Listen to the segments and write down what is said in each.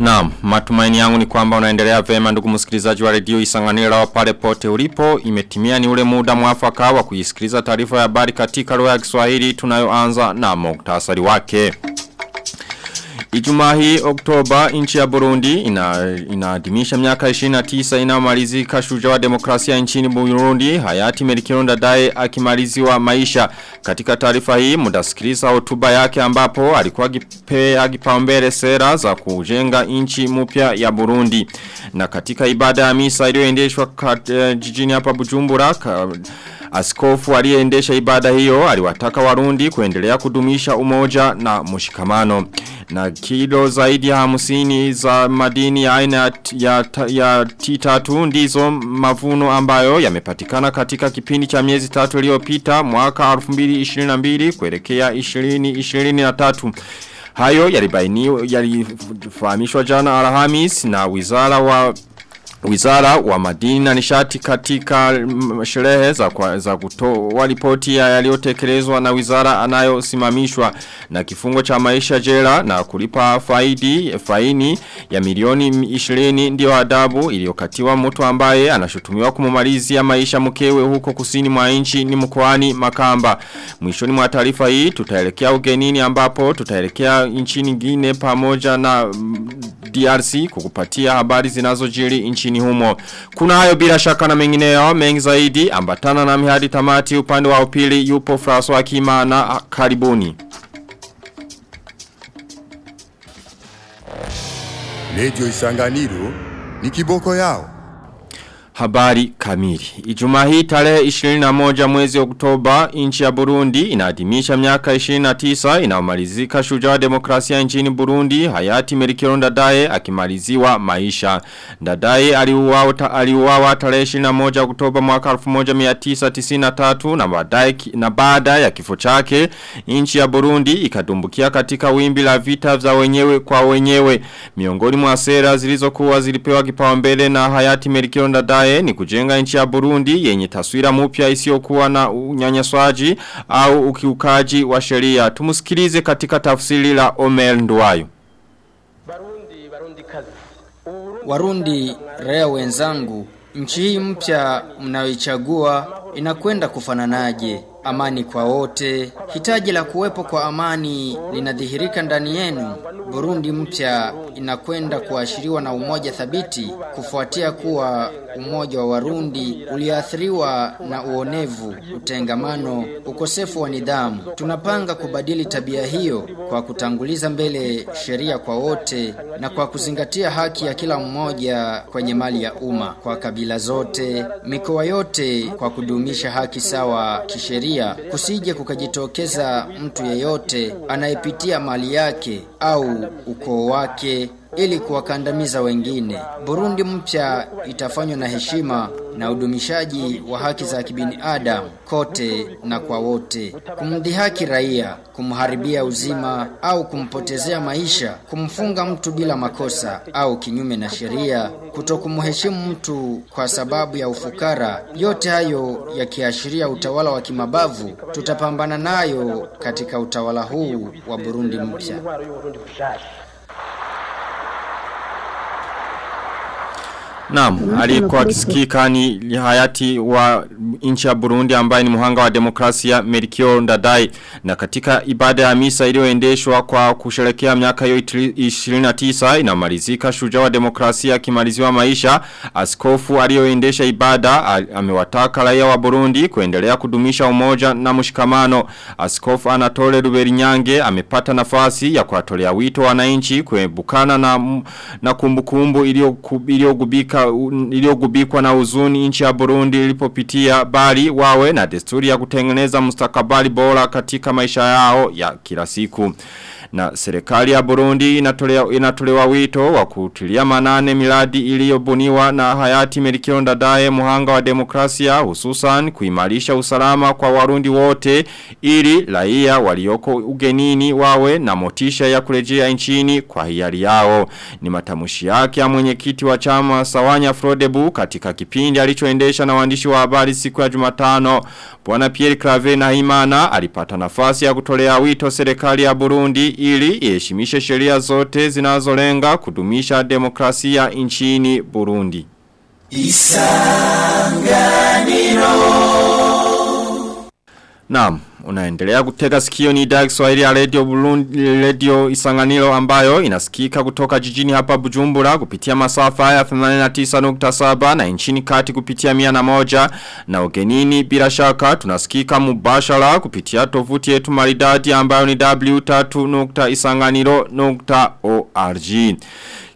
Naam, matumaini yangu ni kwamba unaendelea vema ndugu msikilizaji wa redio Isanganiro pale pote ulipo. Imetimia ni ule muda mwafaka wa kuisikiliza taarifa ya habari katika lugha ya Kiswahili tunayoanza na muktasari wake. Ijumaa hii Oktoba nchi ya Burundi ina, inaadhimisha miaka 29 inamalizika shujaa wa demokrasia nchini Burundi hayati Melikironda Ndadaye akimaliziwa maisha. Katika taarifa hii mudasikiliza hotuba yake ambapo alikuwa akipea kipaumbele sera za kujenga nchi mpya ya Burundi. Na katika ibada ya misa iliyoendeshwa uh, jijini hapa Bujumbura ka, Askofu aliyeendesha ibada hiyo aliwataka warundi kuendelea kudumisha umoja na mshikamano. Na kilo zaidi ya hamsini za madini ya aina ya, ya, ya titatu ndizo mavuno ambayo yamepatikana katika kipindi cha miezi tatu iliyopita mwaka 2022 kuelekea 2023. Hayo yalibainiwa yalifahamishwa jana Alhamis na Wizara wa Wizara wa madini na nishati katika sherehe za, kwa, za kutoa ripoti ya yaliyotekelezwa na wizara anayosimamishwa na kifungo cha maisha jela na kulipa faidi faini ya milioni 20 ndio adabu iliyokatiwa mtu ambaye anashutumiwa kumumalizia maisha mkewe huko kusini mwa nchi ni mkoani Makamba. Mwishoni mwa taarifa hii tutaelekea ugenini ambapo tutaelekea nchi nyingine pamoja na DRC kukupatia habari zinazojiri nchini humo. Kuna hayo bila shaka na mengineyo mengi zaidi ambatana na mihadi tamati upande wa upili yupo François Kimana karibuni. Radio Isanganiro ni kiboko yao. Habari kamili. Ijumaa hii tarehe 21 mwezi Oktoba nchi ya Burundi inaadhimisha miaka 29 inaomalizika shujaa demokrasia nchini Burundi hayati Melchior Ndadaye akimaliziwa maisha. Ndadaye aliuawa aliuawa tarehe 21 Oktoba mwaka 1993 na baadaye na baada ya kifo chake nchi ya Burundi ikadumbukia katika wimbi la vita vya wenyewe kwa wenyewe. Miongoni mwa sera zilizokuwa zilipewa kipaumbele na hayati Melchior Ndadaye ni kujenga nchi ya Burundi yenye taswira mpya isiyokuwa na unyanyaswaji au ukiukaji wa sheria. Tumusikilize katika tafsiri la omel Nduwayo. Barundi, Barundi kazi. Warundi, rea wenzangu, nchi hii mpya mnayoichagua inakwenda kufananaje? Amani kwa wote. Hitaji la kuwepo kwa amani linadhihirika ndani yenu. Burundi mpya inakwenda kuashiriwa na umoja thabiti kufuatia kuwa umoja wa Warundi uliathiriwa na uonevu, utengamano, ukosefu wa nidhamu. Tunapanga kubadili tabia hiyo kwa kutanguliza mbele sheria kwa wote na kwa kuzingatia haki ya kila mmoja kwenye mali ya umma kwa kabila zote, mikoa yote kwa kudumisha haki sawa kisheria kusije kukajitokeza mtu yeyote anayepitia mali yake au ukoo wake ili kuwakandamiza wengine. Burundi mpya itafanywa na heshima na udumishaji wa haki za kibinadamu kote na kwa wote. Kumdhihaki raia, kumharibia uzima au kumpotezea maisha, kumfunga mtu bila makosa au kinyume na sheria, kutokumheshimu mtu kwa sababu ya ufukara, yote hayo yakiashiria utawala wa kimabavu, tutapambana nayo katika utawala huu wa Burundi mpya. Naam, alikuwa akisikika ni hayati wa nchi ya Burundi ambaye ni muhanga wa demokrasia Melchior Ndadai na katika ibada ya misa iliyoendeshwa kwa kusherekea miaka hiyo 29 inamalizika shujaa wa demokrasia akimaliziwa maisha. Askofu aliyoendesha ibada amewataka raia wa Burundi kuendelea kudumisha umoja na mshikamano. Askofu Anatole Ruberinyange amepata nafasi ya kuwatolea wito wananchi kuebukana na na kumbukumbu iliyogubika iliyogubikwa na uzuni nchi ya Burundi ilipopitia bali wawe na desturi ya kutengeneza mustakabali bora katika maisha yao ya kila siku. Na serikali ya Burundi inatolewa, inatolewa wito wa kutilia manane miradi iliyobuniwa na hayati Melikion Ndadaye muhanga wa demokrasia hususan kuimarisha usalama kwa warundi wote ili raia walioko ugenini wawe na motisha ya kurejea nchini kwa hiari yao. Ni matamushi yake ya mwenyekiti wa chama Sawanya Frodebu katika kipindi alichoendesha na waandishi wa habari siku ya Jumatano. Bwana Pierre Clave na Imana alipata nafasi ya kutolea wito serikali ya Burundi ili yeshimishe sheria zote zinazolenga kudumisha demokrasia nchini Burundi. Isanganiro Naam, unaendelea kutega sikio ni idhaa ya Kiswahili ya Radio Burundi Radio Isanganiro ambayo inasikika kutoka jijini hapa Bujumbura kupitia masafa ya 89.7 na nchini kati kupitia 101 na ugenini bila shaka tunasikika mubashara kupitia tovuti yetu maridadi ambayo ni w3.isanganiro.org.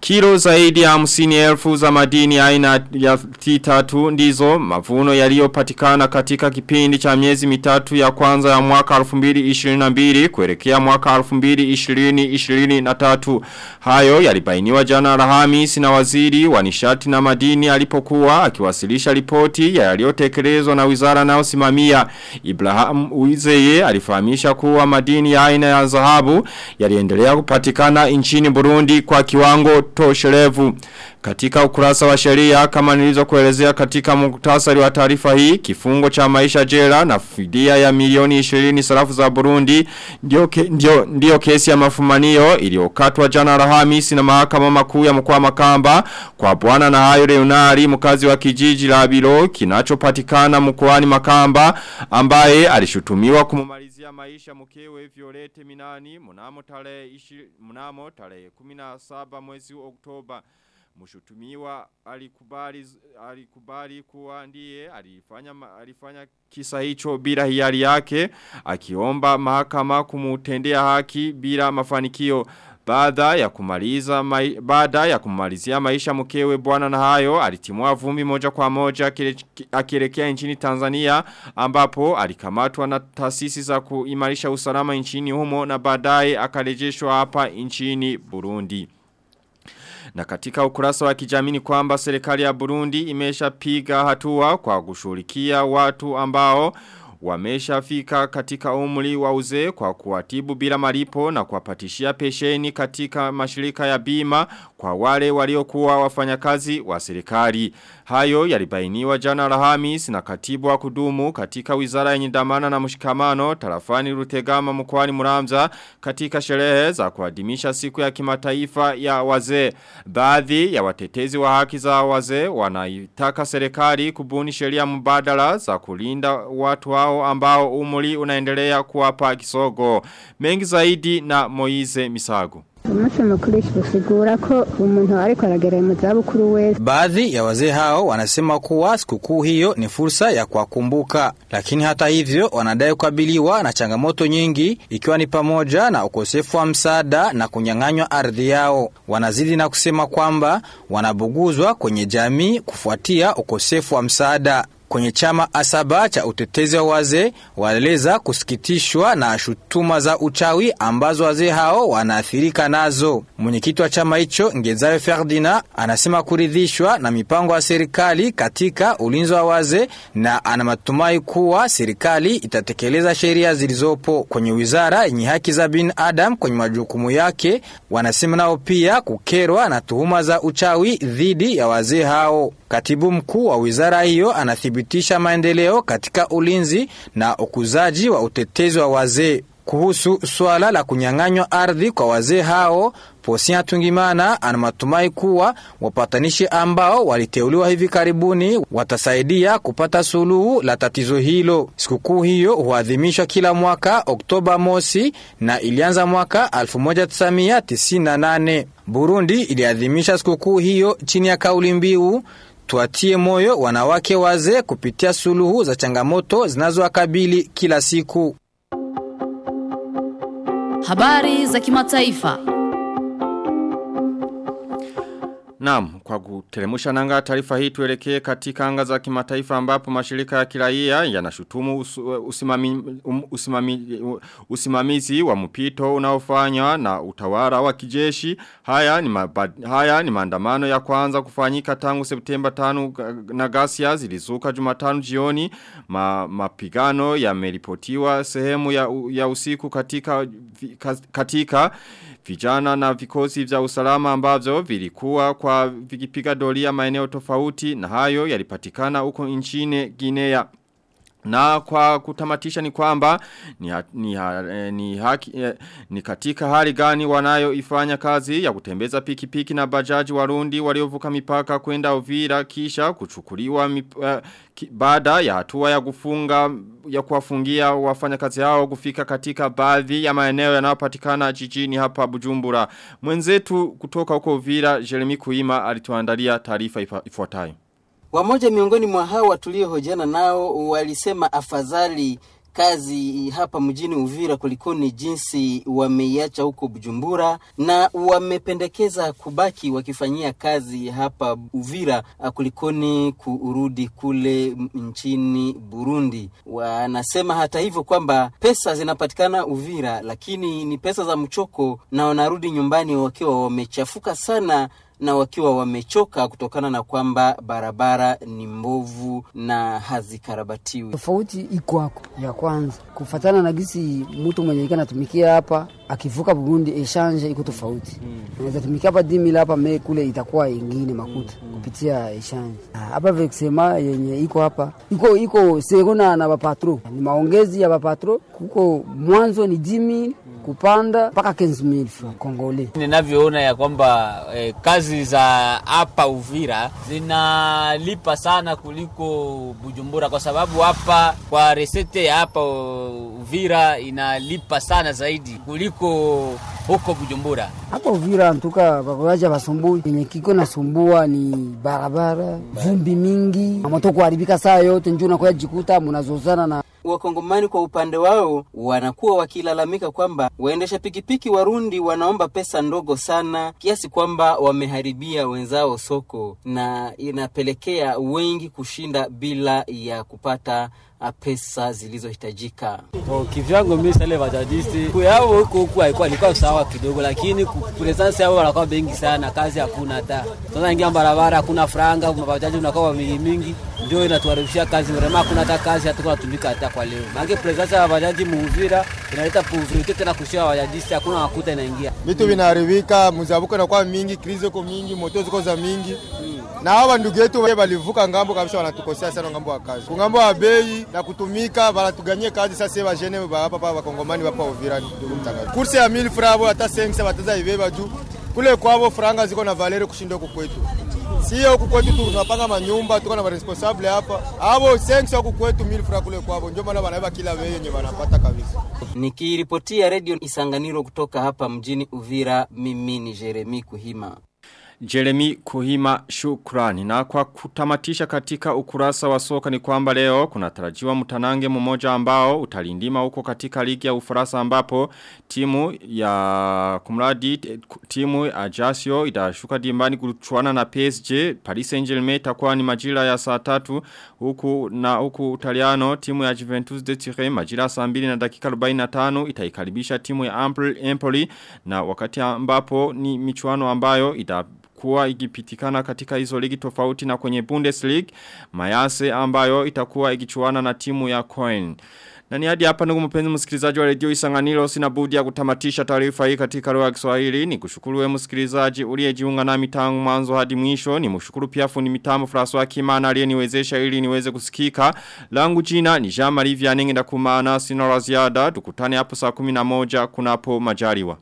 Kilo zaidi ya hamsini elfu za madini aina ya titatu ndizo mavuno yaliyopatikana katika kipindi cha miezi mitatu ya kwanza ya mwaka 2022 kuelekea mwaka 2020-2023. Hayo yalibainiwa jana Alhamisi na waziri wa nishati na madini alipokuwa akiwasilisha ripoti yaliyotekelezwa na wizara nayosimamia. Ibrahim Uizeye alifahamisha kuwa madini ya aina ya dhahabu yaliendelea kupatikana inchini Burundi kwa kiwango Toshrevo Katika ukurasa wa sheria kama nilizokuelezea katika muktasari wa taarifa hii, kifungo cha maisha jela na fidia ya milioni 20 sarafu za Burundi ndio, ke, ndio, ndio kesi ya mafumanio iliyokatwa jana Alhamisi na mahakama makuu ya mkoa Makamba kwa bwana na hayo Leonari mkazi wa kijiji la Biro kinachopatikana mkoani Makamba ambaye alishutumiwa kumumalizia maisha mkewe Violete Minani mnamo tarehe mnamo tarehe 17 mwezi Oktoba Mshutumiwa alikubali alikubali kuwa ndiye alifanya alifanya kisa hicho bila hiari yake akiomba mahakama kumutendea haki bila mafanikio baada ya kumaliza baada ya kumalizia maisha mkewe bwana na hayo alitimua vumbi moja kwa moja akielekea nchini Tanzania ambapo alikamatwa na taasisi za kuimarisha usalama nchini humo na baadaye akarejeshwa hapa nchini Burundi. Na katika ukurasa wa kijamini kwamba serikali ya Burundi imesha piga hatua kwa kushughulikia watu ambao wameshafika katika umri wa uzee kwa kuwatibu bila malipo na kuwapatishia pesheni katika mashirika ya bima kwa wale waliokuwa wafanyakazi wa serikali. Hayo yalibainiwa jana Alhamis na katibu wa kudumu katika wizara ya nyindamana na mshikamano tarafani Rutegama mkwani Muramza katika sherehe za kuadhimisha siku ya kimataifa ya wazee. Baadhi ya watetezi wa haki za wazee wanaitaka serikali kubuni sheria mbadala za kulinda watu hao ambao umuli unaendelea kuwapa kisogo. Mengi zaidi na Moize Misago. umunsi mukuru usigura ko umuntu ariko aragera mu zabukuru wese Baadhi ya wazee hao wanasema kuwa sikukuu hiyo ni fursa ya kuwakumbuka, lakini hata hivyo wanadai kukabiliwa na changamoto nyingi, ikiwa ni pamoja na ukosefu wa msaada na kunyang'anywa ardhi yao. Wanazidi na kusema kwamba wanabuguzwa kwenye jamii kufuatia ukosefu wa msaada. Kwenye chama asaba cha utetezi wa wazee waeleza kusikitishwa na shutuma za uchawi ambazo wazee hao wanaathirika nazo. Mwenyekiti wa chama hicho Ngezayo ferdina anasema kuridhishwa na mipango ya serikali katika ulinzi wa wazee na ana matumai kuwa serikali itatekeleza sheria zilizopo. Kwenye wizara yenye haki za binadamu kwenye majukumu yake, wanasema nao pia kukerwa na tuhuma za uchawi dhidi ya wazee hao. Katibu mkuu wa wizara hiyo anathibitisha maendeleo katika ulinzi na ukuzaji wa utetezi wa wazee. Kuhusu swala la kunyang'anywa ardhi kwa wazee hao, Posia Tungimana ana matumai kuwa wapatanishi ambao waliteuliwa hivi karibuni watasaidia kupata suluhu la tatizo hilo. Sikukuu hiyo huadhimishwa kila mwaka Oktoba mosi na ilianza mwaka 1998. Burundi iliadhimisha sikukuu hiyo chini ya kauli mbiu Tuatie moyo wanawake wazee kupitia suluhu za changamoto zinazowakabili kila siku. Habari za kimataifa. Naam, kwa kutelemusha nanga taarifa hii tuelekee katika anga za kimataifa ambapo mashirika ya kiraia yanashutumu us, usimami, um, usimami, usimamizi wa mpito unaofanywa na utawala wa kijeshi. Haya ni, mabad, haya ni maandamano ya kwanza kufanyika tangu Septemba 5 na ghasia zilizuka Jumatano jioni. Ma, mapigano yameripotiwa sehemu ya, ya usiku katika katika vijana na vikosi vya usalama ambavyo vilikuwa kwa vikipiga doria maeneo tofauti na hayo yalipatikana huko nchini Guinea. Na kwa kutamatisha ni kwamba ni, ha, ni, ha, eh, ni, haki, eh, ni katika hali gani wanayoifanya kazi ya kutembeza pikipiki na bajaji warundi waliovuka mipaka kwenda Uvira kisha kuchukuliwa mip, eh, ki, baada ya hatua ya kufunga ya kuwafungia wafanyakazi hao kufika katika baadhi ya maeneo yanayopatikana jijini hapa Bujumbura. Mwenzetu kutoka huko Uvira Jeremy Kuima alituandalia taarifa ifuatayo. Wamoja miongoni mwa hawa tuliohojiana nao walisema afadhali kazi hapa mjini Uvira kulikoni jinsi wameiacha huko Bujumbura, na wamependekeza kubaki wakifanyia kazi hapa Uvira kulikoni kurudi kule nchini Burundi. Wanasema hata hivyo kwamba pesa zinapatikana Uvira, lakini ni pesa za mchoko, na wanarudi nyumbani wakiwa wamechafuka sana na wakiwa wamechoka kutokana na kwamba barabara ni mbovu na hazikarabatiwi. Tofauti iko hako ya kwanza, kufatana na gisi mtu mwenye ika anatumikia hapa akivuka Burundi, eshange iko tofauti. Unaweza tumikia hapa dimila hapa me kule itakuwa ingine makuta kupitia eshange Hapa veksema yenye iko hapa iko iko serona na bapatro, ni maongezi ya bapatro, kuko mwanzo ni 10000 kupanda mpaka 15000 francs Kongole. Ninavyoona ya kwamba eh, kazi za hapa Uvira zinalipa sana kuliko Bujumbura, kwa sababu hapa kwa resete ya hapa Uvira inalipa sana zaidi kuliko huko Bujumbura. Hapa Uvira antuka bakoaja basumbui, yenye kiko nasumbua ni barabara, vumbi mingi, moto kuharibika saa yote, njoo unakuya jikuta munazozana na Wakongomani kwa upande wao wanakuwa wakilalamika kwamba waendesha pikipiki Warundi wanaomba pesa ndogo sana kiasi kwamba wameharibia wenzao soko, na inapelekea wengi kushinda bila ya kupata pesa zilizohitajika. Kivyangu mimi sale bajajisti kuyao huko huko haikuwa ilikuwa sawa kidogo, lakini presence yao wanakuwa bengi sana, kazi hakuna hata. Sasa ingia barabara hakuna franga, mabajaji unakuwa mingi mingi, ndio inatuharibishia kazi. urema, hakuna hata kazi, hatuko tunatumika hata kwa leo. Maana presence ya bajaji muuvira inaleta poverty tena kushia bajajisti, hakuna makuta inaingia. Vitu vinaharibika, mzabuko inakuwa mingi, krizi iko mingi, moto ziko za mingi. Na hawa ndugu yetu walivuka ng'ambo kabisa, wanatukosea sana ng'ambo wa kazi. Kungambo wa bei na kutumika banatuganyie kazi sasa bajene hapa pa bakongomani hapa Uvira ndugu mtangazaji. Kursi ya 1000 francs hata sensa bataza ibeba juu kule kwao franga ziko na valere kushinda huku kwetu. Sio huku kwetu tu tunapanga manyumba tuko na responsable hapa. Hao sense huku kwetu 1000 fra kule kwao ndio maana wanaiba kila wewe yenye wanapata kabisa. Nikiripotia Radio Isanganiro kutoka hapa mjini Uvira, mimi ni Jeremy Kuhima. Jeremy Kuhima shukrani. Na kwa kutamatisha katika ukurasa wa soka ni kwamba leo kuna tarajiwa mtanange mmoja ambao utalindima huko katika ligi ya ufarasa ambapo timu ya kumradi timu Ajaccio itashuka dimbani kuchuana na PSG Paris Saint-Germain itakuwa ni majira ya saa tatu huku na huku Italiano timu ya Juventus de Turin majira saa 2 na dakika 45 itaikaribisha timu ya Empoli na wakati ambapo ni michuano ambayo ita kuwa ikipitikana katika hizo ligi tofauti na kwenye Bundesliga Mayase ambayo itakuwa ikichuana na timu ya Coin. Na ni hadi hapa ndugu mpenzi msikilizaji wa redio Isanganiro sina budi ya kutamatisha taarifa hii katika lugha ya Kiswahili. Ni kushukuru wewe msikilizaji uliyejiunga nami tangu mwanzo hadi mwisho. Ni mshukuru pia fundi mitambo François Kimana aliyeniwezesha ili niweze kusikika. Langu jina ni Jean Marie Vianney ndakumana sina la ziada. Tukutane hapo saa 11 kunapo majaliwa.